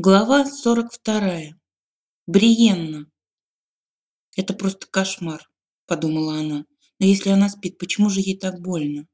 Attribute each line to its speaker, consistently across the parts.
Speaker 1: Глава 42. Бриенна. «Это просто кошмар», – подумала она. «Но если она спит, почему же ей так больно?»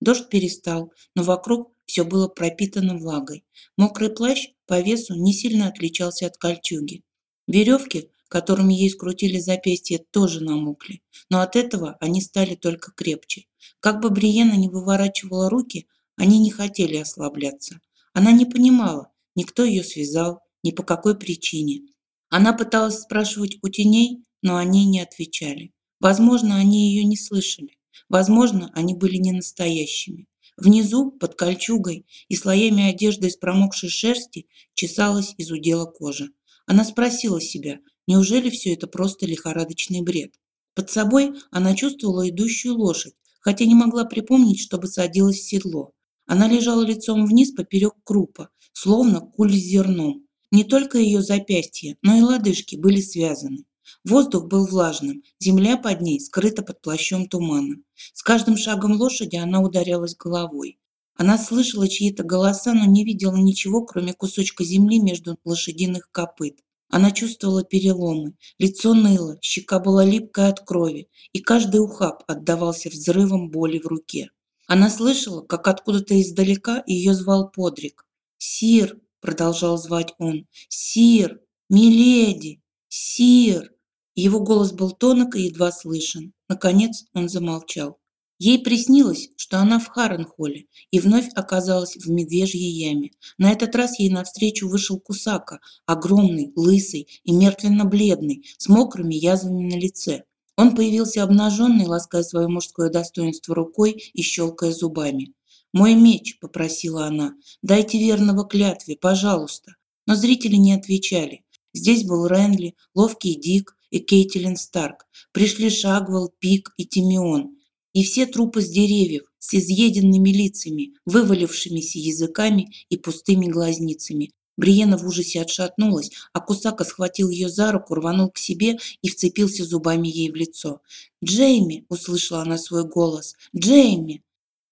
Speaker 1: Дождь перестал, но вокруг все было пропитано влагой. Мокрый плащ по весу не сильно отличался от кольчуги. Веревки, которыми ей скрутили запястье, тоже намокли, но от этого они стали только крепче. Как бы Бриена не выворачивала руки, они не хотели ослабляться. Она не понимала, Никто ее связал, ни по какой причине. Она пыталась спрашивать у теней, но они не отвечали. Возможно, они ее не слышали. Возможно, они были не настоящими. Внизу, под кольчугой и слоями одежды из промокшей шерсти, чесалась из удела кожа. Она спросила себя, неужели все это просто лихорадочный бред? Под собой она чувствовала идущую лошадь, хотя не могла припомнить, чтобы садилась в седло. Она лежала лицом вниз поперек крупа, словно куль зерном. Не только ее запястья, но и лодыжки были связаны. Воздух был влажным, земля под ней скрыта под плащом тумана. С каждым шагом лошади она ударялась головой. Она слышала чьи-то голоса, но не видела ничего, кроме кусочка земли между лошадиных копыт. Она чувствовала переломы, лицо ныло, щека была липкая от крови, и каждый ухаб отдавался взрывом боли в руке. Она слышала, как откуда-то издалека ее звал Подрик. «Сир!» – продолжал звать он. «Сир! Миледи! Сир!» Его голос был тонок и едва слышен. Наконец он замолчал. Ей приснилось, что она в Харенхолле и вновь оказалась в медвежьей яме. На этот раз ей навстречу вышел Кусака, огромный, лысый и мертвенно-бледный, с мокрыми язвами на лице. Он появился обнаженный, лаская свое мужское достоинство рукой и щелкая зубами. «Мой меч», – попросила она, – «дайте верного клятве, пожалуйста». Но зрители не отвечали. Здесь был Ренли, ловкий Дик и Кейтилин Старк. Пришли Шагвелл, Пик и Тимеон. И все трупы с деревьев, с изъеденными лицами, вывалившимися языками и пустыми глазницами, Бриена в ужасе отшатнулась, а Кусака схватил ее за руку, рванул к себе и вцепился зубами ей в лицо. «Джейми!» – услышала она свой голос. «Джейми!»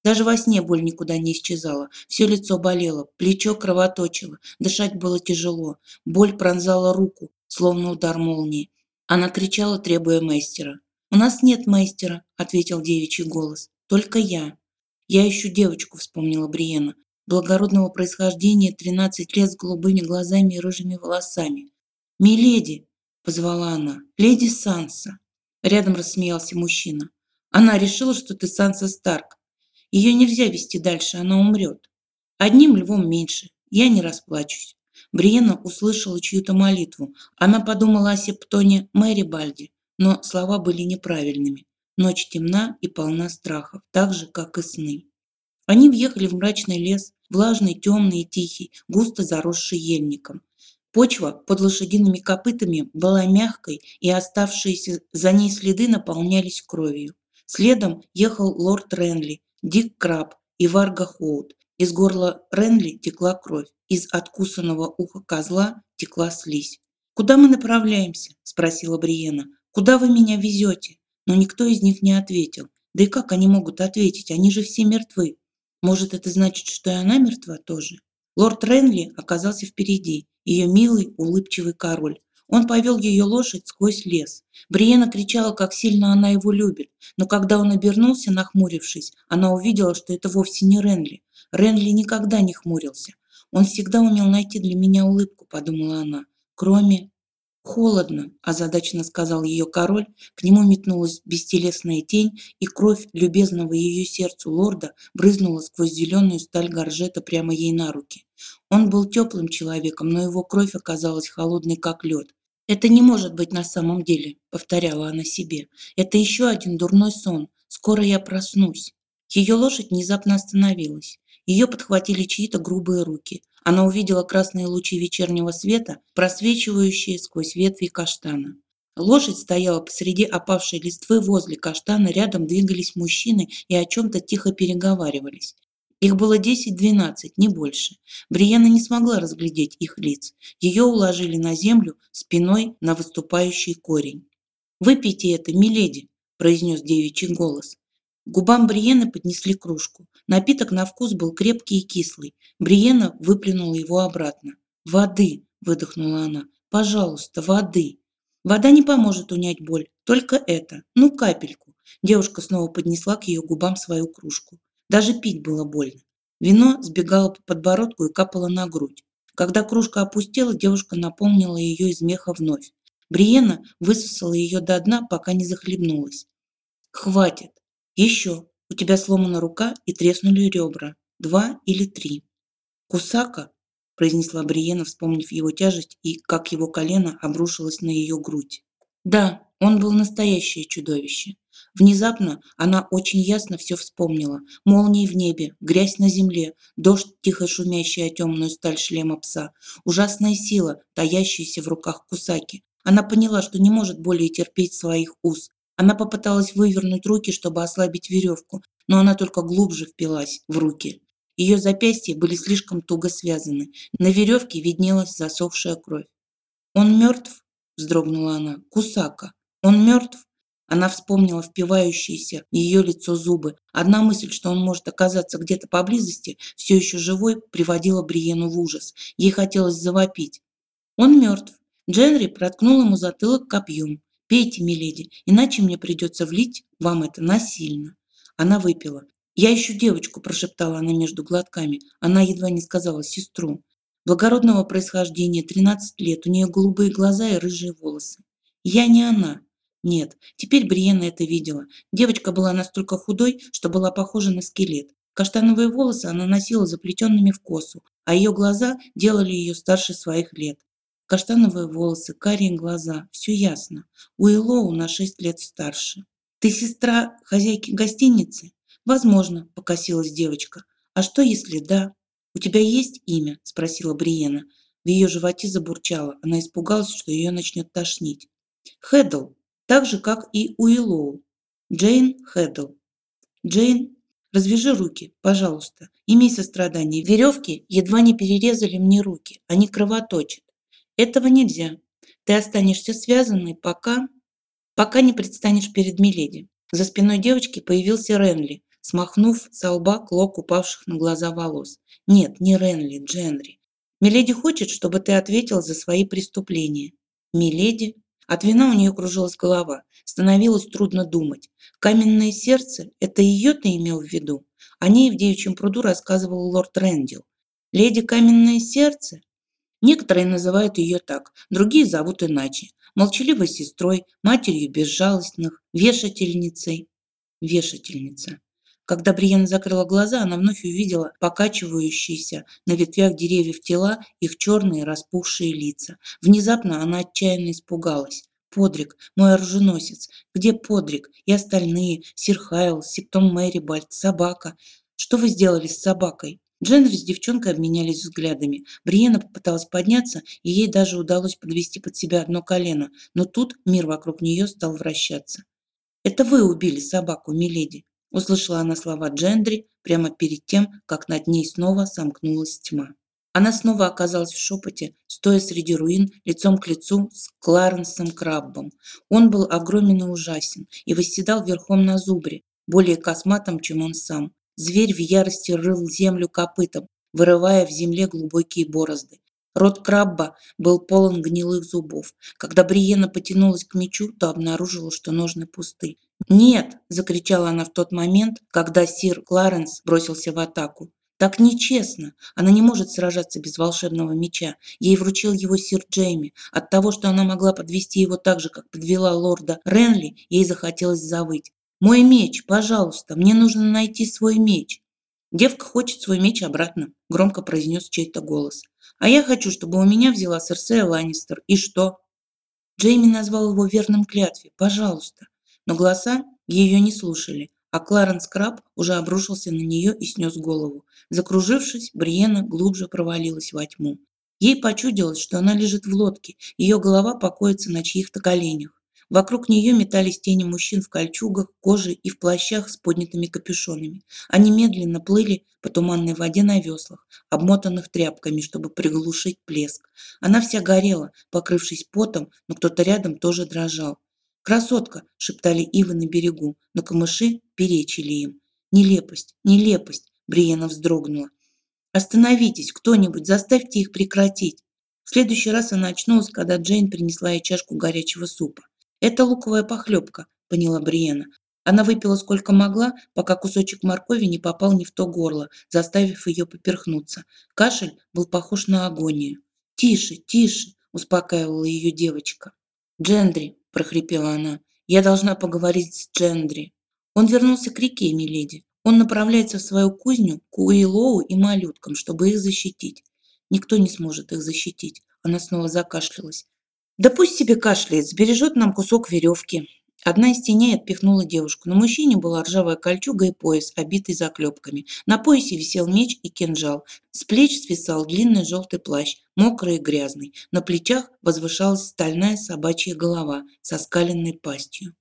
Speaker 1: Даже во сне боль никуда не исчезала. Все лицо болело, плечо кровоточило, дышать было тяжело. Боль пронзала руку, словно удар молнии. Она кричала, требуя мастера. «У нас нет мастера», – ответил девичий голос. «Только я». «Я ищу девочку», – вспомнила Бриена благородного происхождения, 13 лет с голубыми глазами и рыжими волосами. «Миледи!» – позвала она. «Леди Санса!» Рядом рассмеялся мужчина. «Она решила, что ты Санса Старк. Ее нельзя вести дальше, она умрет. Одним львом меньше. Я не расплачусь». Бриена услышала чью-то молитву. Она подумала о септоне Мэри Бальди, но слова были неправильными. Ночь темна и полна страхов, так же, как и сны. Они въехали в мрачный лес, влажный, темный и тихий, густо заросший ельником. Почва под лошадиными копытами была мягкой, и оставшиеся за ней следы наполнялись кровью. Следом ехал лорд Ренли, Дик Краб и Варга Хоут. Из горла Ренли текла кровь, из откусанного уха козла текла слизь. «Куда мы направляемся?» – спросила Бриена. «Куда вы меня везете?» Но никто из них не ответил. Да и как они могут ответить? Они же все мертвы. Может, это значит, что и она мертва тоже? Лорд Ренли оказался впереди, ее милый, улыбчивый король. Он повел ее лошадь сквозь лес. Бриена кричала, как сильно она его любит, но когда он обернулся, нахмурившись, она увидела, что это вовсе не Ренли. Ренли никогда не хмурился. Он всегда умел найти для меня улыбку, подумала она, кроме «Холодно», – озадаченно сказал ее король, к нему метнулась бестелесная тень, и кровь любезного ее сердцу лорда брызнула сквозь зеленую сталь горжета прямо ей на руки. Он был теплым человеком, но его кровь оказалась холодной, как лед. «Это не может быть на самом деле», – повторяла она себе. «Это еще один дурной сон. Скоро я проснусь». Ее лошадь внезапно остановилась. Ее подхватили чьи-то грубые руки. Она увидела красные лучи вечернего света, просвечивающие сквозь ветви каштана. Лошадь стояла посреди опавшей листвы возле каштана, рядом двигались мужчины и о чем-то тихо переговаривались. Их было 10-12, не больше. Бриена не смогла разглядеть их лиц. Ее уложили на землю спиной на выступающий корень. «Выпейте это, миледи», – произнес девичий голос. Губам Бриены поднесли кружку. Напиток на вкус был крепкий и кислый. Бриена выплюнула его обратно. «Воды! выдохнула она. «Пожалуйста, воды!» «Вода не поможет унять боль, только это. Ну, капельку!» Девушка снова поднесла к ее губам свою кружку. Даже пить было больно. Вино сбегало по подбородку и капало на грудь. Когда кружка опустела, девушка наполнила ее из меха вновь. Бриена высосала ее до дна, пока не захлебнулась. «Хватит! Еще! У тебя сломана рука и треснули ребра. Два или три». «Кусака?» – произнесла Бриена, вспомнив его тяжесть и как его колено обрушилось на ее грудь. «Да, он был настоящее чудовище. Внезапно она очень ясно все вспомнила. Молнии в небе, грязь на земле, дождь, тихо шумящий о темную сталь шлема пса, ужасная сила, таящаяся в руках Кусаки. Она поняла, что не может более терпеть своих уз. Она попыталась вывернуть руки, чтобы ослабить веревку, но она только глубже впилась в руки. Ее запястья были слишком туго связаны. На веревке виднелась засохшая кровь. «Он мертв?» – вздрогнула она. «Кусака, он мертв?» Она вспомнила впивающиеся в ее лицо зубы. Одна мысль, что он может оказаться где-то поблизости, все еще живой, приводила Бриену в ужас. Ей хотелось завопить. «Он мертв». Дженри проткнул ему затылок копьем. «Пейте, миледи, иначе мне придется влить вам это насильно». Она выпила. «Я ищу девочку», – прошептала она между глотками. Она едва не сказала «сестру». Благородного происхождения, 13 лет, у нее голубые глаза и рыжие волосы. «Я не она», нет, теперь Бриена это видела. Девочка была настолько худой, что была похожа на скелет. Каштановые волосы она носила заплетенными в косу, а ее глаза делали ее старше своих лет. Каштановые волосы, карие глаза, все ясно. У Илоу на шесть лет старше. «Ты сестра хозяйки гостиницы?» «Возможно», – покосилась девочка. «А что, если да?» «У тебя есть имя?» – спросила Бриена. В ее животе забурчало. Она испугалась, что ее начнет тошнить. «Хэддл», так же, как и Уиллоу. Джейн Хэддл. Джейн, развяжи руки, пожалуйста. Имей сострадание. Веревки едва не перерезали мне руки. Они кровоточат. Этого нельзя. Ты останешься связанной, пока... пока не предстанешь перед Миледи. За спиной девочки появился Ренли, смахнув со лба клок упавших на глаза волос. Нет, не Ренли, Дженри. Миледи хочет, чтобы ты ответил за свои преступления. Миледи от вина у нее кружилась голова, становилось трудно думать. Каменное сердце – это ее ты имел в виду? О ней в девичьем пруду рассказывал лорд Рэндил. Леди Каменное сердце? Некоторые называют ее так, другие зовут иначе. Молчаливой сестрой, матерью безжалостных, вешательницей. Вешательница. Когда Бриена закрыла глаза, она вновь увидела покачивающиеся на ветвях деревьев тела, их черные распухшие лица. Внезапно она отчаянно испугалась. Подрик, мой оруженосец. Где Подрик и остальные? Сир Хайл, Септон Мэрибальд, собака. Что вы сделали с собакой? Дженри с девчонкой обменялись взглядами. Бриена попыталась подняться, и ей даже удалось подвести под себя одно колено, но тут мир вокруг нее стал вращаться. «Это вы убили собаку, миледи», Услышала она слова Джендри прямо перед тем, как над ней снова сомкнулась тьма. Она снова оказалась в шепоте, стоя среди руин, лицом к лицу с Кларенсом Краббом. Он был огромен и ужасен, и восседал верхом на зубре, более косматом, чем он сам. Зверь в ярости рыл землю копытом, вырывая в земле глубокие борозды. Рот крабба был полон гнилых зубов. Когда Бриена потянулась к мечу, то обнаружила, что ножны пусты. «Нет!» – закричала она в тот момент, когда сир Кларенс бросился в атаку. «Так нечестно! Она не может сражаться без волшебного меча. Ей вручил его сир Джейми. От того, что она могла подвести его так же, как подвела лорда Ренли, ей захотелось завыть. «Мой меч, пожалуйста! Мне нужно найти свой меч!» «Девка хочет свой меч обратно», – громко произнес чей-то голос. «А я хочу, чтобы у меня взяла Серсея Ланнистер. И что?» Джейми назвал его верным клятве. «Пожалуйста». Но голоса ее не слушали, а Кларенс Краб уже обрушился на нее и снес голову. Закружившись, Бриена глубже провалилась во тьму. Ей почудилось, что она лежит в лодке, ее голова покоится на чьих-то коленях. Вокруг нее метались тени мужчин в кольчугах, коже и в плащах с поднятыми капюшонами. Они медленно плыли по туманной воде на веслах, обмотанных тряпками, чтобы приглушить плеск. Она вся горела, покрывшись потом, но кто-то рядом тоже дрожал. «Красотка!» – шептали ивы на берегу, но камыши перечили им. «Нелепость! Нелепость!» – Бриена вздрогнула. «Остановитесь! Кто-нибудь! Заставьте их прекратить!» В следующий раз она очнулась, когда Джейн принесла ей чашку горячего супа. «Это луковая похлебка», – поняла Бриена. Она выпила сколько могла, пока кусочек моркови не попал не в то горло, заставив ее поперхнуться. Кашель был похож на агонию. «Тише, тише!» – успокаивала ее девочка. «Джендри!» – прохрипела она. «Я должна поговорить с Джендри». Он вернулся к реке, миледи. Он направляется в свою кузню к Уиллоу и малюткам, чтобы их защитить. Никто не сможет их защитить. Она снова закашлялась. Да пусть себе кашляет, сбережет нам кусок веревки. Одна из теней отпихнула девушку. На мужчине была ржавая кольчуга и пояс, обитый заклепками. На поясе висел меч и кинжал. С плеч свисал длинный желтый плащ, мокрый и грязный. На плечах возвышалась стальная собачья голова со скаленной пастью.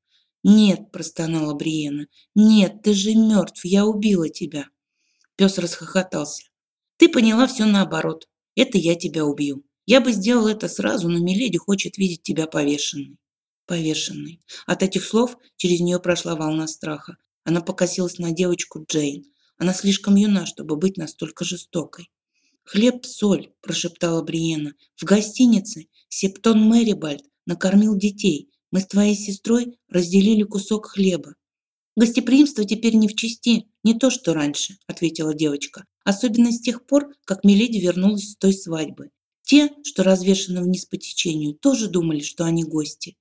Speaker 1: «Нет», – простонала Бриена, – «нет, ты же мертв, я убила тебя». Пес расхохотался. «Ты поняла все наоборот. Это я тебя убью. Я бы сделал это сразу, но Миледи хочет видеть тебя повешенной. Повешенной. От этих слов через нее прошла волна страха. Она покосилась на девочку Джейн. Она слишком юна, чтобы быть настолько жестокой. «Хлеб, соль», – прошептала Бриена. «В гостинице Септон Мэрибальд накормил детей. Мы с твоей сестрой разделили кусок хлеба. «Гостеприимство теперь не в чести, не то, что раньше», – ответила девочка. «Особенно с тех пор, как Миледи вернулась с той свадьбы. Те, что развешаны вниз по течению, тоже думали, что они гости.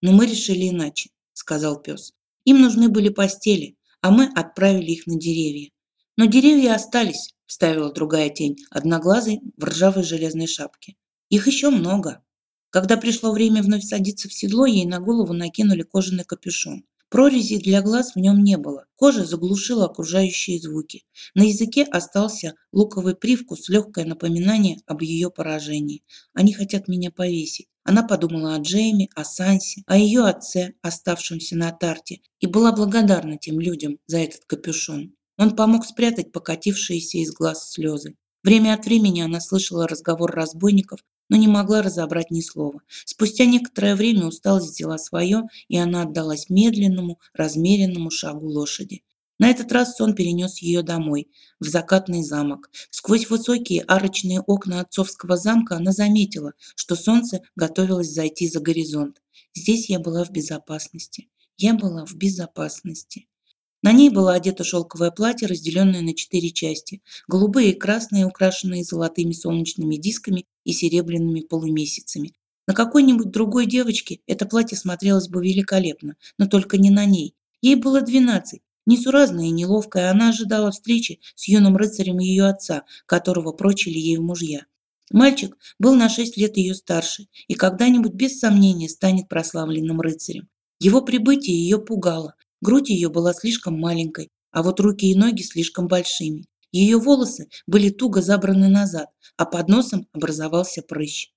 Speaker 1: Но мы решили иначе», – сказал пес. «Им нужны были постели, а мы отправили их на деревья. Но деревья остались», – вставила другая тень, одноглазый в ржавой железной шапке. «Их еще много». Когда пришло время вновь садиться в седло, ей на голову накинули кожаный капюшон. Прорези для глаз в нем не было. Кожа заглушила окружающие звуки. На языке остался луковый привкус, легкое напоминание об ее поражении. Они хотят меня повесить. Она подумала о Джейме, о Сансе, о ее отце, оставшемся на тарте, и была благодарна тем людям за этот капюшон. Он помог спрятать покатившиеся из глаз слезы. Время от времени она слышала разговор разбойников, но не могла разобрать ни слова. Спустя некоторое время усталость взяла свое, и она отдалась медленному, размеренному шагу лошади. На этот раз сон перенес ее домой, в закатный замок. Сквозь высокие арочные окна отцовского замка она заметила, что солнце готовилось зайти за горизонт. Здесь я была в безопасности. Я была в безопасности. На ней было одето шелковое платье, разделенное на четыре части. Голубые и красные, украшенные золотыми солнечными дисками и серебряными полумесяцами. На какой-нибудь другой девочке это платье смотрелось бы великолепно, но только не на ней. Ей было двенадцать. Несуразная и неловкая, она ожидала встречи с юным рыцарем ее отца, которого прочили ей в мужья. Мальчик был на шесть лет ее старше и когда-нибудь без сомнения станет прославленным рыцарем. Его прибытие ее пугало, Грудь ее была слишком маленькой, а вот руки и ноги слишком большими. Ее волосы были туго забраны назад, а под носом образовался прыщ.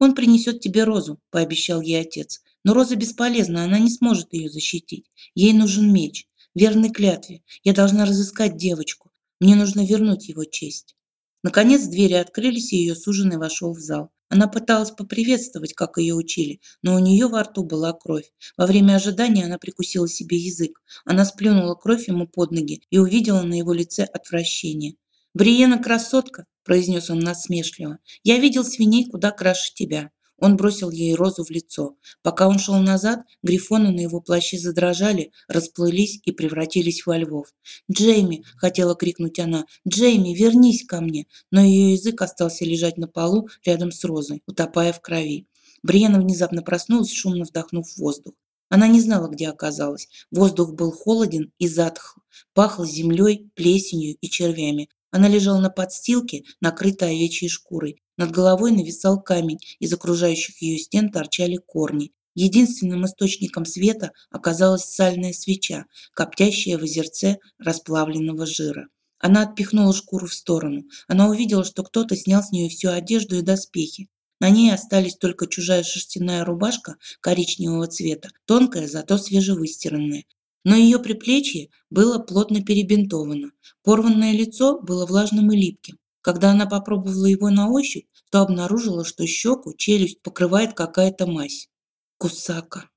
Speaker 1: «Он принесет тебе розу», – пообещал ей отец. «Но роза бесполезна, она не сможет ее защитить. Ей нужен меч. Верной клятве. Я должна разыскать девочку. Мне нужно вернуть его честь». Наконец двери открылись, и ее суженый вошел в зал. Она пыталась поприветствовать, как ее учили, но у нее во рту была кровь. Во время ожидания она прикусила себе язык. Она сплюнула кровь ему под ноги и увидела на его лице отвращение. «Бриена красотка!» – произнес он насмешливо. «Я видел свиней куда краше тебя. Он бросил ей розу в лицо. Пока он шел назад, грифоны на его плаще задрожали, расплылись и превратились во львов. «Джейми!» – хотела крикнуть она. «Джейми, вернись ко мне!» Но ее язык остался лежать на полу рядом с розой, утопая в крови. Бриена внезапно проснулась, шумно вдохнув воздух. Она не знала, где оказалась. Воздух был холоден и затхл. Пахло землей, плесенью и червями. Она лежала на подстилке, накрытой овечьей шкурой. Над головой нависал камень, из окружающих ее стен торчали корни. Единственным источником света оказалась сальная свеча, коптящая в озерце расплавленного жира. Она отпихнула шкуру в сторону. Она увидела, что кто-то снял с нее всю одежду и доспехи. На ней остались только чужая шерстяная рубашка коричневого цвета, тонкая, зато свежевыстиранная но ее приплечье было плотно перебинтовано. Порванное лицо было влажным и липким. Когда она попробовала его на ощупь, то обнаружила, что щеку, челюсть покрывает какая-то мазь. Кусака.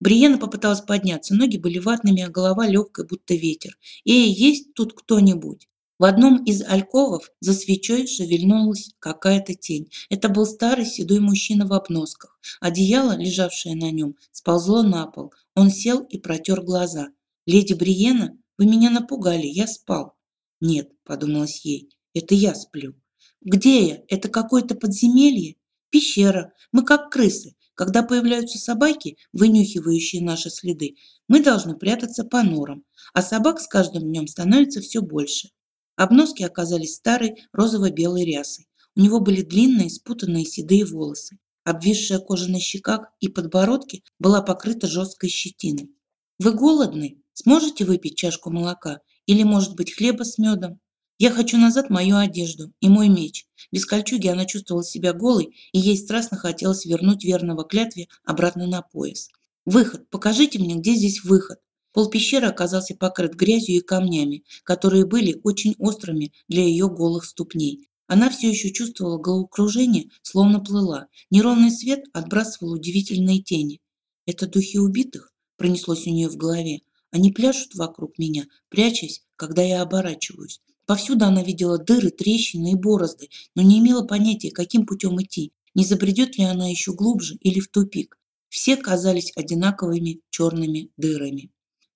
Speaker 1: Бриена попыталась подняться, ноги были ватными, а голова легкой, будто ветер. «Эй, есть тут кто-нибудь?» В одном из альковов за свечой шевельнулась какая-то тень. Это был старый седой мужчина в обносках. Одеяло, лежавшее на нем, сползло на пол. Он сел и протер глаза. «Леди Бриена, вы меня напугали, я спал». «Нет», — подумалось ей, — «это я сплю». «Где я? Это какое-то подземелье?» «Пещера. Мы как крысы. Когда появляются собаки, вынюхивающие наши следы, мы должны прятаться по норам, а собак с каждым днем становится все больше. Обноски оказались старой розово-белой рясой. У него были длинные, спутанные седые волосы. Обвисшая кожа на щеках и подбородке была покрыта жесткой щетиной. «Вы голодны? Сможете выпить чашку молока? Или, может быть, хлеба с медом? Я хочу назад мою одежду и мой меч. Без кольчуги она чувствовала себя голой, и ей страстно хотелось вернуть верного клятве обратно на пояс. «Выход! Покажите мне, где здесь выход!» Пол пещеры оказался покрыт грязью и камнями, которые были очень острыми для ее голых ступней. Она все еще чувствовала головокружение, словно плыла. Неровный свет отбрасывал удивительные тени. «Это духи убитых?» – пронеслось у нее в голове. «Они пляшут вокруг меня, прячась, когда я оборачиваюсь. Повсюду она видела дыры, трещины и борозды, но не имела понятия, каким путем идти, не забредет ли она еще глубже или в тупик. Все казались одинаковыми черными дырами.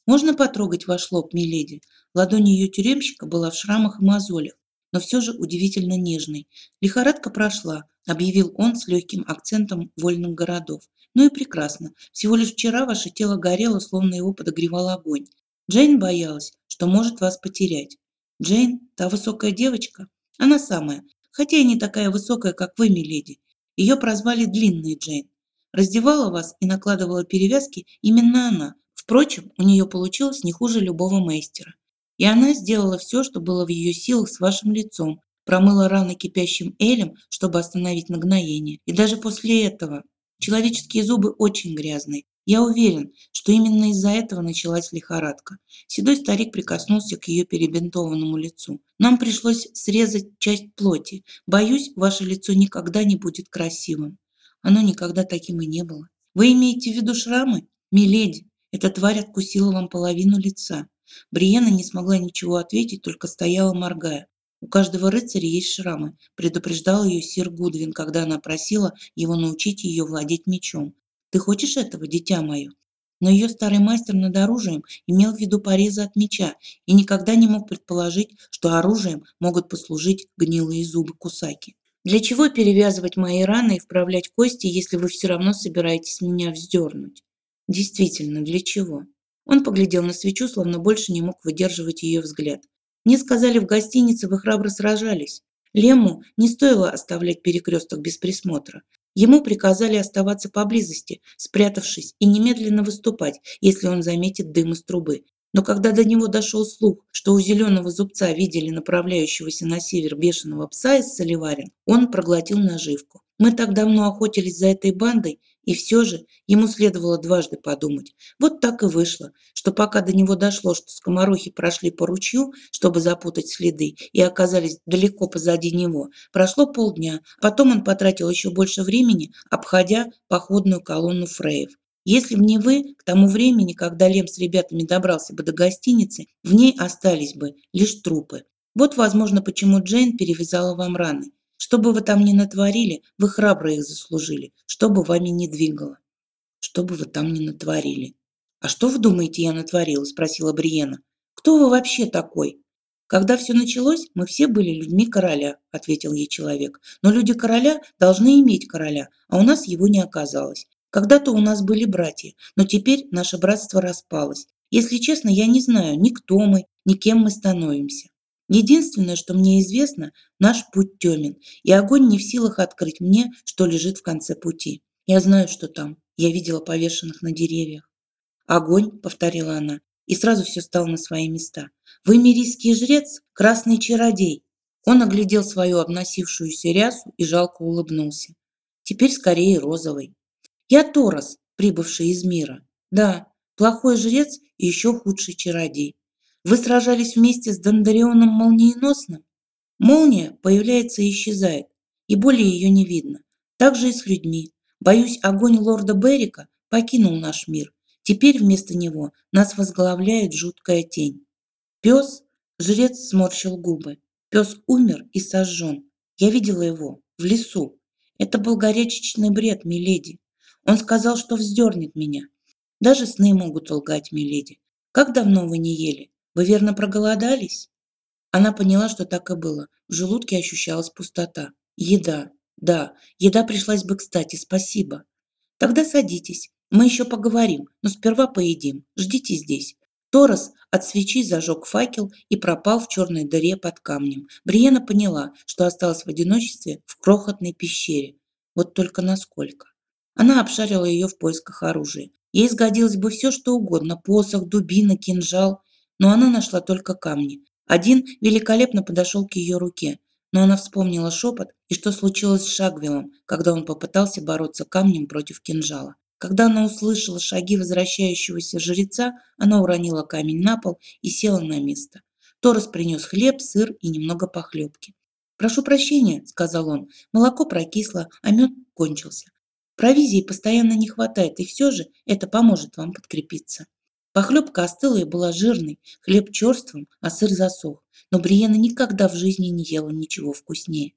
Speaker 1: «Можно потрогать ваш лоб, миледи?» Ладонь ее тюремщика была в шрамах и мозолях, но все же удивительно нежной. «Лихорадка прошла», – объявил он с легким акцентом вольных городов. «Ну и прекрасно. Всего лишь вчера ваше тело горело, словно его подогревал огонь. Джейн боялась, что может вас потерять. Джейн, та высокая девочка, она самая, хотя и не такая высокая, как вы, миледи. Ее прозвали Длинной Джейн. Раздевала вас и накладывала перевязки именно она. Впрочем, у нее получилось не хуже любого мастера. И она сделала все, что было в ее силах с вашим лицом, промыла раны кипящим элем, чтобы остановить нагноение. И даже после этого человеческие зубы очень грязные, я уверен, что именно из-за этого началась лихорадка. Седой старик прикоснулся к ее перебинтованному лицу. Нам пришлось срезать часть плоти. Боюсь, ваше лицо никогда не будет красивым. Оно никогда таким и не было. Вы имеете в виду шрамы? Миледи, эта тварь откусила вам половину лица. Бриена не смогла ничего ответить, только стояла моргая. У каждого рыцаря есть шрамы, предупреждал ее сир Гудвин, когда она просила его научить ее владеть мечом. Ты хочешь этого, дитя мое? Но ее старый мастер над оружием имел в виду порезы от меча и никогда не мог предположить, что оружием могут послужить гнилые зубы кусаки. Для чего перевязывать мои раны и вправлять кости, если вы все равно собираетесь меня вздернуть? Действительно, для чего? Он поглядел на свечу, словно больше не мог выдерживать ее взгляд. Мне сказали, в гостинице вы храбро сражались. Лему не стоило оставлять перекресток без присмотра. Ему приказали оставаться поблизости, спрятавшись, и немедленно выступать, если он заметит дым из трубы. Но когда до него дошел слух, что у зеленого зубца видели направляющегося на север бешеного пса из Соливарин, он проглотил наживку. Мы так давно охотились за этой бандой, и все же ему следовало дважды подумать. Вот так и вышло, что пока до него дошло, что скоморохи прошли по ручью, чтобы запутать следы, и оказались далеко позади него, прошло полдня. Потом он потратил еще больше времени, обходя походную колонну фреев. Если бы не вы, к тому времени, когда Лем с ребятами добрался бы до гостиницы, в ней остались бы лишь трупы. Вот, возможно, почему Джейн перевязала вам раны. Что бы вы там ни натворили, вы храбро их заслужили, что бы вами ни двигало. Что бы вы там ни натворили. «А что вы думаете, я натворила?» – спросила Бриена. «Кто вы вообще такой?» «Когда все началось, мы все были людьми короля», – ответил ей человек. «Но люди короля должны иметь короля, а у нас его не оказалось. Когда-то у нас были братья, но теперь наше братство распалось. Если честно, я не знаю, ни кто мы, ни кем мы становимся. Единственное, что мне известно, наш путь темен, и огонь не в силах открыть мне, что лежит в конце пути. Я знаю, что там. Я видела повешенных на деревьях. «Огонь», — повторила она, и сразу все стало на свои места. «Вы мирийский жрец, красный чародей». Он оглядел свою обносившуюся рясу и жалко улыбнулся. Теперь скорее розовый. «Я Торос, прибывший из мира. Да, плохой жрец и еще худший чародей. Вы сражались вместе с Дондарионом Молниеносным? Молния появляется и исчезает, и более ее не видно. Так же и с людьми. Боюсь, огонь лорда Беррика покинул наш мир. Теперь вместо него нас возглавляет жуткая тень. Пес, жрец сморщил губы. Пес умер и сожжен. Я видела его в лесу. Это был горячечный бред, миледи. Он сказал, что вздернет меня. Даже сны могут лгать, миледи. Как давно вы не ели? Вы верно проголодались? Она поняла, что так и было. В желудке ощущалась пустота. Еда. Да, еда пришлась бы кстати, спасибо. Тогда садитесь. Мы еще поговорим, но сперва поедим. Ждите здесь. Торос от свечи зажег факел и пропал в черной дыре под камнем. Бриена поняла, что осталась в одиночестве в крохотной пещере. Вот только насколько. Она обшарила ее в поисках оружия. Ей сгодилось бы все, что угодно – посох, дубина, кинжал. Но она нашла только камни. Один великолепно подошел к ее руке, но она вспомнила шепот и что случилось с Шагвилом, когда он попытался бороться камнем против кинжала. Когда она услышала шаги возвращающегося жреца, она уронила камень на пол и села на место. Торос принес хлеб, сыр и немного похлебки. «Прошу прощения», — сказал он, — «молоко прокисло, а мед кончился. Провизии постоянно не хватает, и все же это поможет вам подкрепиться». Похлебка остыла и была жирной, хлеб черствым, а сыр засох. Но Бриена никогда в жизни не ела ничего вкуснее.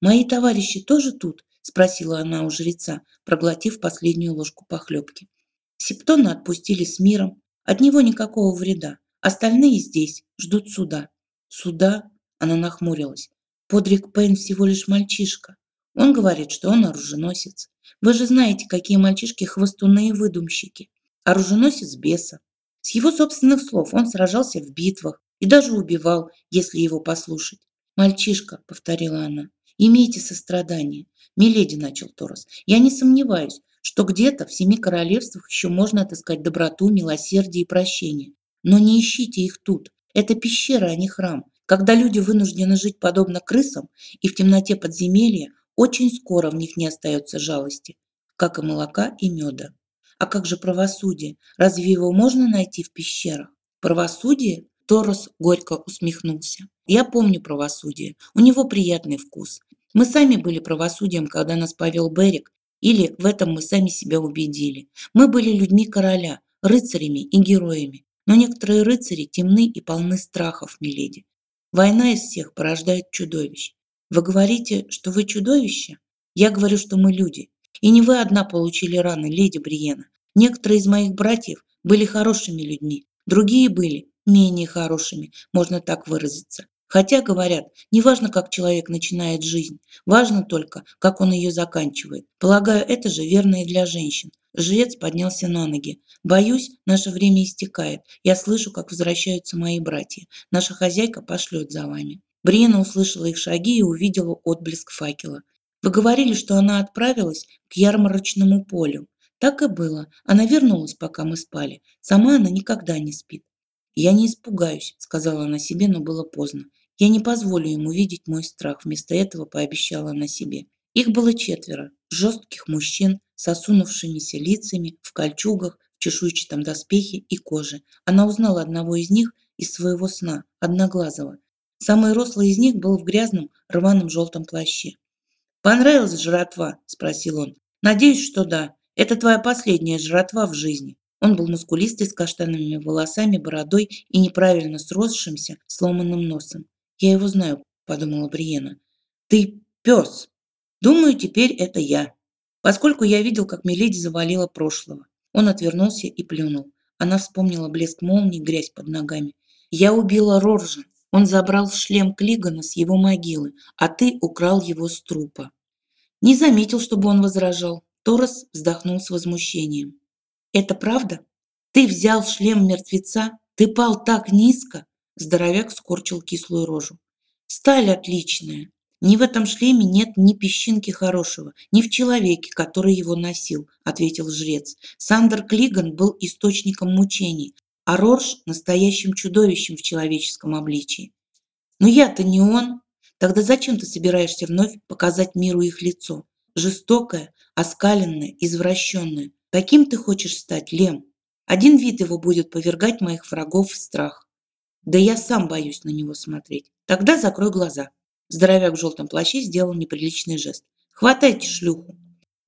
Speaker 1: «Мои товарищи тоже тут?» – спросила она у жреца, проглотив последнюю ложку похлебки. Септона отпустили с миром. От него никакого вреда. Остальные здесь, ждут суда. Суда? Она нахмурилась. Подрик Пейн всего лишь мальчишка. Он говорит, что он оруженосец. Вы же знаете, какие мальчишки хвостуны и выдумщики. Оруженосец беса. С его собственных слов он сражался в битвах и даже убивал, если его послушать. «Мальчишка», — повторила она, — «имейте сострадание». «Миледи», — начал Торос, — «я не сомневаюсь, что где-то в семи королевствах еще можно отыскать доброту, милосердие и прощение. Но не ищите их тут. Это пещера, а не храм. Когда люди вынуждены жить подобно крысам и в темноте подземелья, очень скоро в них не остается жалости, как и молока и меда. А как же правосудие? Разве его можно найти в пещерах? Правосудие? Торос горько усмехнулся. Я помню правосудие. У него приятный вкус. Мы сами были правосудием, когда нас повел Берег, или в этом мы сами себя убедили. Мы были людьми короля, рыцарями и героями. Но некоторые рыцари темны и полны страхов, миледи. Война из всех порождает чудовищ. Вы говорите, что вы чудовище? Я говорю, что мы люди. И не вы одна получили раны, леди Бриена. Некоторые из моих братьев были хорошими людьми, другие были менее хорошими, можно так выразиться. Хотя, говорят, не важно, как человек начинает жизнь, важно только, как он ее заканчивает. Полагаю, это же верно и для женщин. Жрец поднялся на ноги. «Боюсь, наше время истекает. Я слышу, как возвращаются мои братья. Наша хозяйка пошлет за вами». Бриена услышала их шаги и увидела отблеск факела. «Вы говорили, что она отправилась к ярмарочному полю. Так и было. Она вернулась, пока мы спали. Сама она никогда не спит. «Я не испугаюсь», — сказала она себе, но было поздно. «Я не позволю ему видеть мой страх», — вместо этого пообещала она себе. Их было четверо. Жестких мужчин с осунувшимися лицами, в кольчугах, в чешуйчатом доспехе и коже. Она узнала одного из них из своего сна, одноглазого. Самый рослый из них был в грязном, рваном желтом плаще. «Понравилась жратва?» – спросил он. «Надеюсь, что да. Это твоя последняя жратва в жизни. Он был мускулистый, с каштановыми волосами, бородой и неправильно сросшимся, сломанным носом. «Я его знаю», — подумала Бриена. «Ты пес. Думаю, теперь это я. Поскольку я видел, как Миледи завалила прошлого». Он отвернулся и плюнул. Она вспомнила блеск молнии, грязь под ногами. «Я убила Роржа. Он забрал шлем Клигана с его могилы, а ты украл его с трупа». Не заметил, чтобы он возражал. Торос вздохнул с возмущением. «Это правда? Ты взял шлем мертвеца? Ты пал так низко?» Здоровяк скорчил кислую рожу. «Сталь отличная. Ни в этом шлеме нет ни песчинки хорошего, ни в человеке, который его носил», — ответил жрец. «Сандер Клиган был источником мучений, а Рорж – настоящим чудовищем в человеческом обличии. Но я-то не он. Тогда зачем ты собираешься вновь показать миру их лицо? Жестокое, оскаленное, извращенное. Каким ты хочешь стать, Лем? Один вид его будет повергать моих врагов в страх. Да я сам боюсь на него смотреть. Тогда закрой глаза. Здоровяк в желтом плаще сделал неприличный жест. Хватайте шлюху.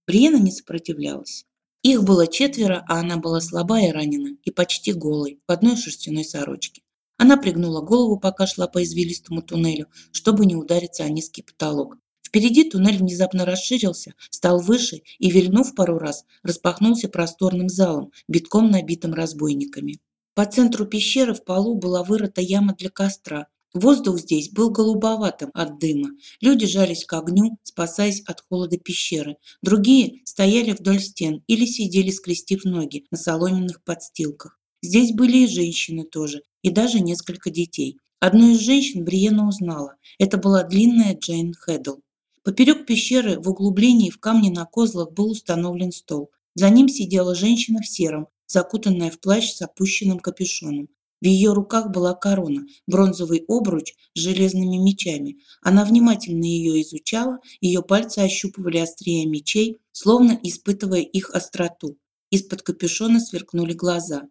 Speaker 1: Бриена не сопротивлялась. Их было четверо, а она была слаба и ранена, и почти голой, в одной шерстяной сорочке. Она пригнула голову, пока шла по извилистому туннелю, чтобы не удариться о низкий потолок. Впереди туннель внезапно расширился, стал выше и, вильнув пару раз, распахнулся просторным залом, битком набитым разбойниками. По центру пещеры в полу была вырыта яма для костра. Воздух здесь был голубоватым от дыма. Люди жались к огню, спасаясь от холода пещеры. Другие стояли вдоль стен или сидели, скрестив ноги на соломенных подстилках. Здесь были и женщины тоже, и даже несколько детей. Одну из женщин Бриена узнала. Это была длинная Джейн Хэддл. Поперек пещеры в углублении в камне на козлах был установлен стол. За ним сидела женщина в сером, закутанная в плащ с опущенным капюшоном. В ее руках была корона, бронзовый обруч с железными мечами. Она внимательно ее изучала, ее пальцы ощупывали острия мечей, словно испытывая их остроту. Из-под капюшона сверкнули глаза.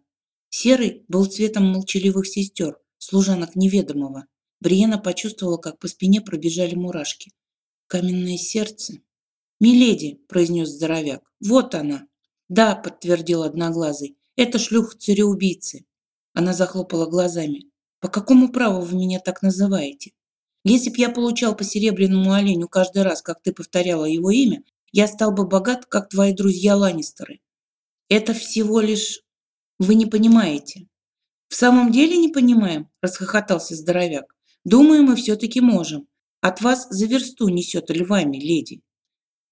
Speaker 1: Серый был цветом молчаливых сестер, служанок неведомого. Бриена почувствовала, как по спине пробежали мурашки. Каменное сердце. «Миледи», – произнес здоровяк, – «вот она». «Да», – подтвердил одноглазый, – «это шлюх-цареубийцы». Она захлопала глазами. «По какому праву вы меня так называете? Если б я получал по серебряному оленю каждый раз, как ты повторяла его имя, я стал бы богат, как твои друзья Ланнистеры. Это всего лишь... Вы не понимаете». «В самом деле не понимаем?» – расхохотался здоровяк. «Думаю, мы все-таки можем. От вас за версту несет львами, леди».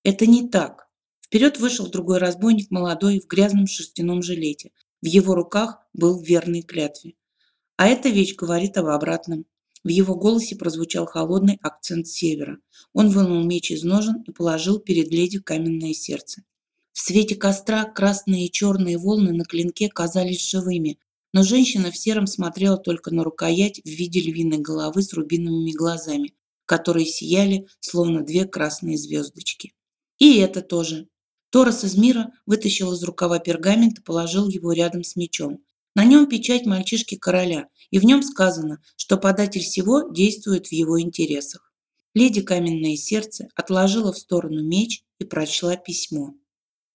Speaker 1: «Это не так». Вперед вышел другой разбойник, молодой, в грязном шерстяном жилете, в его руках был верный клятве. А эта вещь говорит об обратном. В его голосе прозвучал холодный акцент севера. Он вынул меч из ножен и положил перед леди каменное сердце. В свете костра красные и черные волны на клинке казались живыми, но женщина в сером смотрела только на рукоять в виде львиной головы с рубиновыми глазами, которые сияли, словно две красные звездочки. И это тоже. Торос из мира вытащил из рукава пергамент и положил его рядом с мечом. На нем печать мальчишки короля, и в нем сказано, что податель всего действует в его интересах. Леди Каменное Сердце отложила в сторону меч и прочла письмо.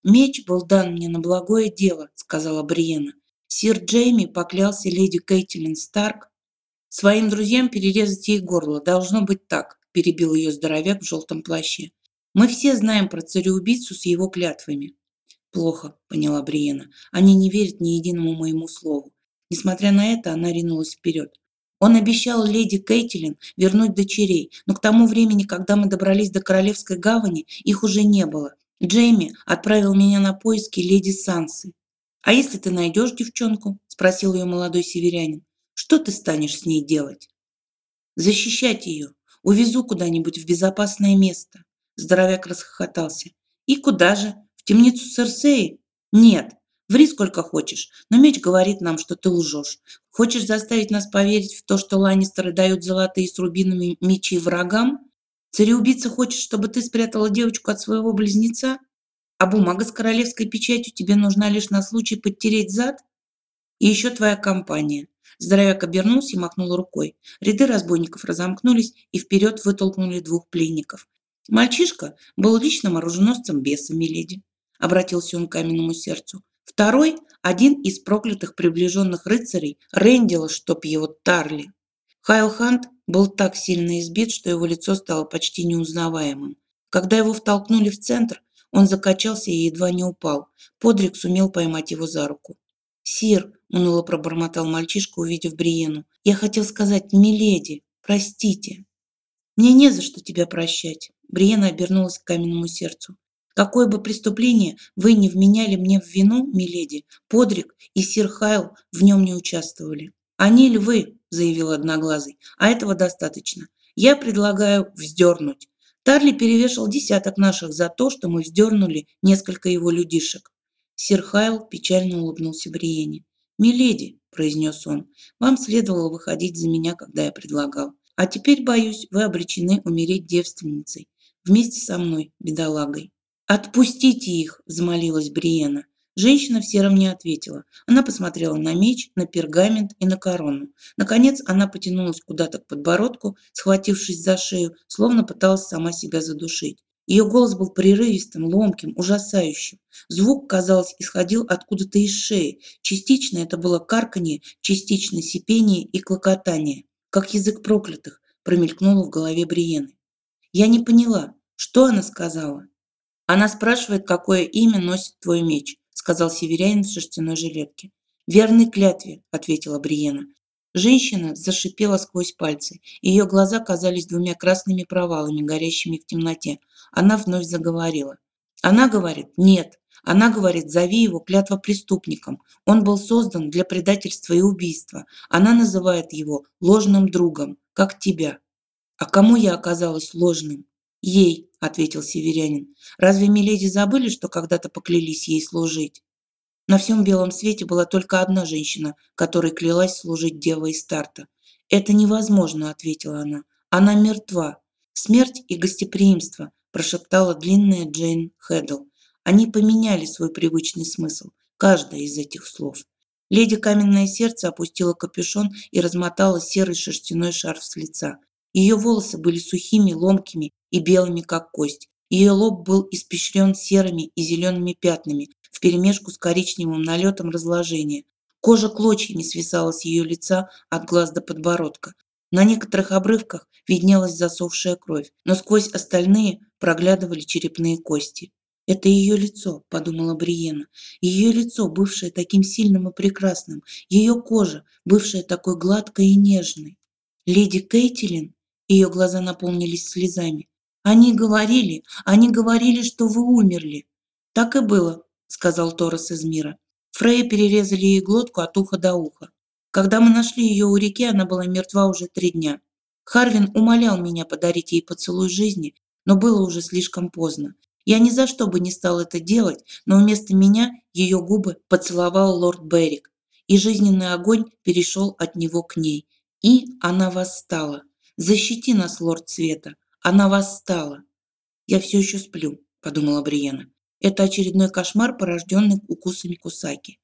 Speaker 1: «Меч был дан мне на благое дело», — сказала Бриена. Сир Джейми поклялся леди Кейтилин Старк своим друзьям перерезать ей горло. Должно быть так, перебил ее здоровяк в желтом плаще. Мы все знаем про цареубийцу с его клятвами. Плохо, поняла Бриена. Они не верят ни единому моему слову. Несмотря на это, она ринулась вперед. Он обещал леди Кейтилин вернуть дочерей, но к тому времени, когда мы добрались до Королевской гавани, их уже не было. Джейми отправил меня на поиски леди Сансы. «А если ты найдешь девчонку?» – спросил ее молодой северянин. «Что ты станешь с ней делать?» «Защищать ее. Увезу куда-нибудь в безопасное место. Здоровяк расхохотался. «И куда же? В темницу Серсеи?» «Нет, ври сколько хочешь, но меч говорит нам, что ты лжешь. Хочешь заставить нас поверить в то, что Ланнистеры дают золотые с рубинами мечи врагам? Цареубийца хочет, чтобы ты спрятала девочку от своего близнеца? А бумага с королевской печатью тебе нужна лишь на случай подтереть зад? И еще твоя компания». Здоровяк обернулся и махнул рукой. Ряды разбойников разомкнулись и вперед вытолкнули двух пленников. Мальчишка был личным оруженосцем беса Миледи, обратился он к каменному сердцу. Второй – один из проклятых приближенных рыцарей Рэндила, чтоб его тарли. Хайл Хант был так сильно избит, что его лицо стало почти неузнаваемым. Когда его втолкнули в центр, он закачался и едва не упал. Подрик сумел поймать его за руку. «Сир», – уныло пробормотал мальчишка, увидев Бриену, – «я хотел сказать, миледи, простите». «Мне не за что тебя прощать. Бриена обернулась к каменному сердцу. Какое бы преступление вы не вменяли мне в вину, миледи, Подрик и сир Хайл в нем не участвовали. Они львы, заявил Одноглазый, а этого достаточно. Я предлагаю вздернуть. Тарли перевешал десяток наших за то, что мы вздернули несколько его людишек. Сир Хайл печально улыбнулся Бриене. «Миледи», – произнес он, – «вам следовало выходить за меня, когда я предлагал. А теперь, боюсь, вы обречены умереть девственницей вместе со мной, бедолагой. «Отпустите их!» – взмолилась Бриена. Женщина в сером не ответила. Она посмотрела на меч, на пергамент и на корону. Наконец она потянулась куда-то к подбородку, схватившись за шею, словно пыталась сама себя задушить. Ее голос был прерывистым, ломким, ужасающим. Звук, казалось, исходил откуда-то из шеи. Частично это было карканье, частично сипение и клокотание. Как язык проклятых, промелькнуло в голове Бриены. Я не поняла, что она сказала. Она спрашивает, какое имя носит твой меч, сказал северянин в шерстяной жилетке. «Верной клятве», — ответила Бриена. Женщина зашипела сквозь пальцы. Ее глаза казались двумя красными провалами, горящими в темноте. Она вновь заговорила. Она говорит «нет». Она говорит «зови его клятва преступником». Он был создан для предательства и убийства. Она называет его ложным другом, как тебя. А кому я оказалась ложным? Ей, ответил северянин. Разве миледи забыли, что когда-то поклялись ей служить? На всем белом свете была только одна женщина, которой клялась служить Дева старта. «Это невозможно», — ответила она. «Она мертва. Смерть и гостеприимство», — прошептала длинная Джейн Хэддл. Они поменяли свой привычный смысл, каждое из этих слов. Леди Каменное Сердце опустила капюшон и размотала серый шерстяной шарф с лица. Ее волосы были сухими, ломкими и белыми, как кость. Ее лоб был испещрен серыми и зелеными пятнами, вперемешку с коричневым налетом разложения. Кожа клочьями свисала с ее лица от глаз до подбородка. На некоторых обрывках виднелась засохшая кровь, но сквозь остальные проглядывали черепные кости. «Это ее лицо», – подумала Бриена. «Ее лицо, бывшее таким сильным и прекрасным. Ее кожа, бывшая такой гладкой и нежной». «Леди Кейтилин?» Ее глаза наполнились слезами. «Они говорили, они говорили, что вы умерли». «Так и было», – сказал Торос из мира. Фрей перерезали ей глотку от уха до уха. Когда мы нашли ее у реки, она была мертва уже три дня. Харвин умолял меня подарить ей поцелуй жизни, но было уже слишком поздно. Я ни за что бы не стал это делать, но вместо меня ее губы поцеловал лорд Беррик, и жизненный огонь перешел от него к ней. И она восстала. «Защити нас, лорд Света! Она восстала!» «Я все еще сплю», – подумала Бриена. Это очередной кошмар, порожденный укусами Кусаки.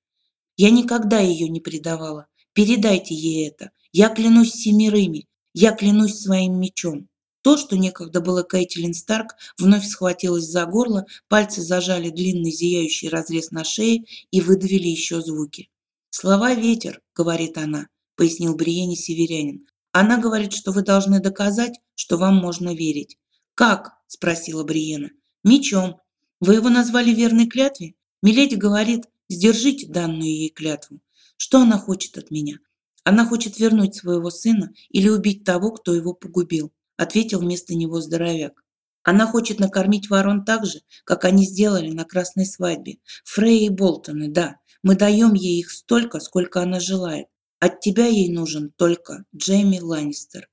Speaker 1: Я никогда ее не предавала. Передайте ей это. Я клянусь семерыми. Я клянусь своим мечом. То, что некогда было Кейтилин Старк, вновь схватилось за горло, пальцы зажали длинный зияющий разрез на шее и выдавили еще звуки. «Слова ветер», — говорит она, — пояснил Бриене северянин. «Она говорит, что вы должны доказать, что вам можно верить». «Как?» – спросила Бриена. «Мечом. Вы его назвали верной клятве? Миледи говорит, сдержите данную ей клятву. Что она хочет от меня? Она хочет вернуть своего сына или убить того, кто его погубил, ответил вместо него здоровяк. Она хочет накормить ворон так же, как они сделали на красной свадьбе. Фрей и Болтоны, да. Мы даем ей их столько, сколько она желает. От тебя ей нужен только Джейми Ланнистер.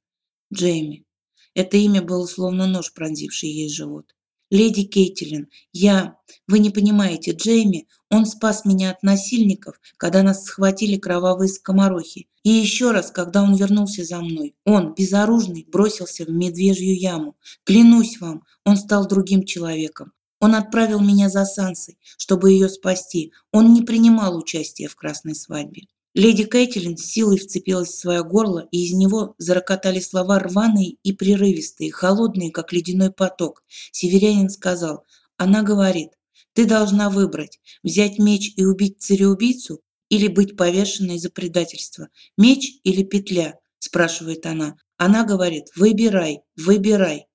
Speaker 1: Джейми. Это имя было словно нож, пронзивший ей живот. «Леди Кейтилин, я... Вы не понимаете, Джейми, он спас меня от насильников, когда нас схватили кровавые скоморохи. И еще раз, когда он вернулся за мной, он, безоружный, бросился в медвежью яму. Клянусь вам, он стал другим человеком. Он отправил меня за Сансой, чтобы ее спасти. Он не принимал участия в красной свадьбе. Леди Кэтлин с силой вцепилась в свое горло, и из него зарокотали слова рваные и прерывистые, холодные, как ледяной поток. Северянин сказал, она говорит, ты должна выбрать, взять меч и убить цареубийцу или быть повешенной за предательство. Меч или петля, спрашивает она. Она говорит, выбирай, выбирай.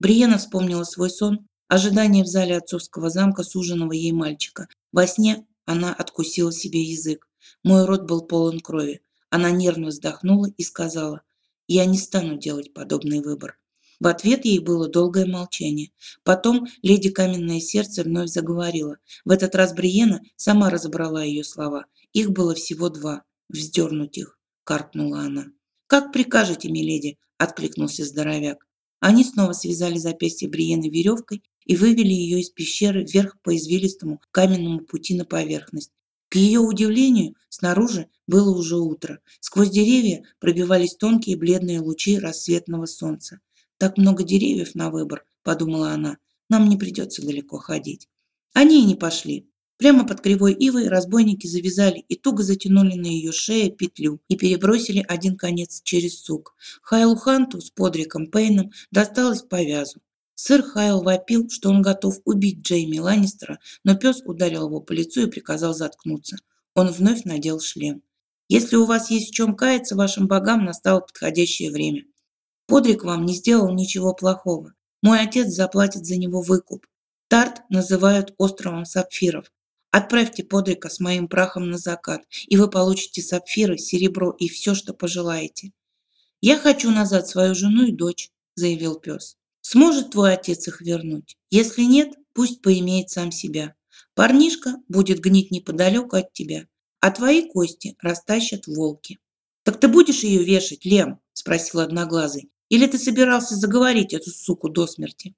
Speaker 1: Бриена вспомнила свой сон, ожидание в зале отцовского замка суженого ей мальчика. Во сне она откусила себе язык. Мой рот был полон крови. Она нервно вздохнула и сказала, «Я не стану делать подобный выбор». В ответ ей было долгое молчание. Потом леди Каменное Сердце вновь заговорила. В этот раз Бриена сама разобрала ее слова. Их было всего два. «Вздернуть их», – каркнула она. «Как прикажете, миледи?» – откликнулся здоровяк. Они снова связали запястье Бриены веревкой и вывели ее из пещеры вверх по извилистому каменному пути на поверхность. К ее удивлению, снаружи было уже утро. Сквозь деревья пробивались тонкие бледные лучи рассветного солнца. «Так много деревьев на выбор», – подумала она. «Нам не придется далеко ходить». Они и не пошли. Прямо под кривой ивой разбойники завязали и туго затянули на ее шее петлю и перебросили один конец через сук. Хайлу Ханту с Подриком Пейном досталось по вязу. Сэр Хайл вопил, что он готов убить Джейми Ланнистера, но пес ударил его по лицу и приказал заткнуться. Он вновь надел шлем. «Если у вас есть в чем каяться вашим богам, настало подходящее время. Подрик вам не сделал ничего плохого. Мой отец заплатит за него выкуп. Тарт называют островом сапфиров. Отправьте Подрика с моим прахом на закат, и вы получите сапфиры, серебро и все, что пожелаете. «Я хочу назад свою жену и дочь», – заявил пес. «Сможет твой отец их вернуть? Если нет, пусть поимеет сам себя. Парнишка будет гнить неподалеку от тебя, а твои кости растащат волки». «Так ты будешь ее вешать, Лем?» – спросил Одноглазый. «Или ты собирался заговорить эту суку до смерти?»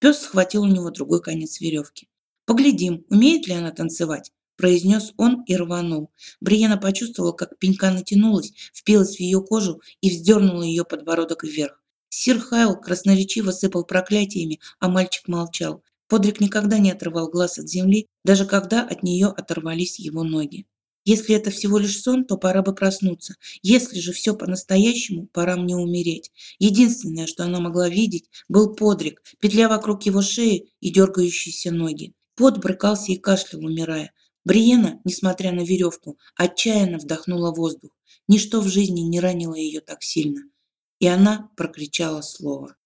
Speaker 1: Пес схватил у него другой конец веревки. «Поглядим, умеет ли она танцевать?» – произнес он и рванул. Бриена почувствовала, как пенька натянулась, впилась в ее кожу и вздернула ее подбородок вверх. Сир Хайл красноречиво сыпал проклятиями, а мальчик молчал. Подрик никогда не отрывал глаз от земли, даже когда от нее оторвались его ноги. Если это всего лишь сон, то пора бы проснуться. Если же все по-настоящему, пора мне умереть. Единственное, что она могла видеть, был подрик, петля вокруг его шеи и дергающиеся ноги. Пот брыкался и кашлял, умирая. Бриена, несмотря на веревку, отчаянно вдохнула воздух. Ничто в жизни не ранило ее так сильно. И она прокричала слово.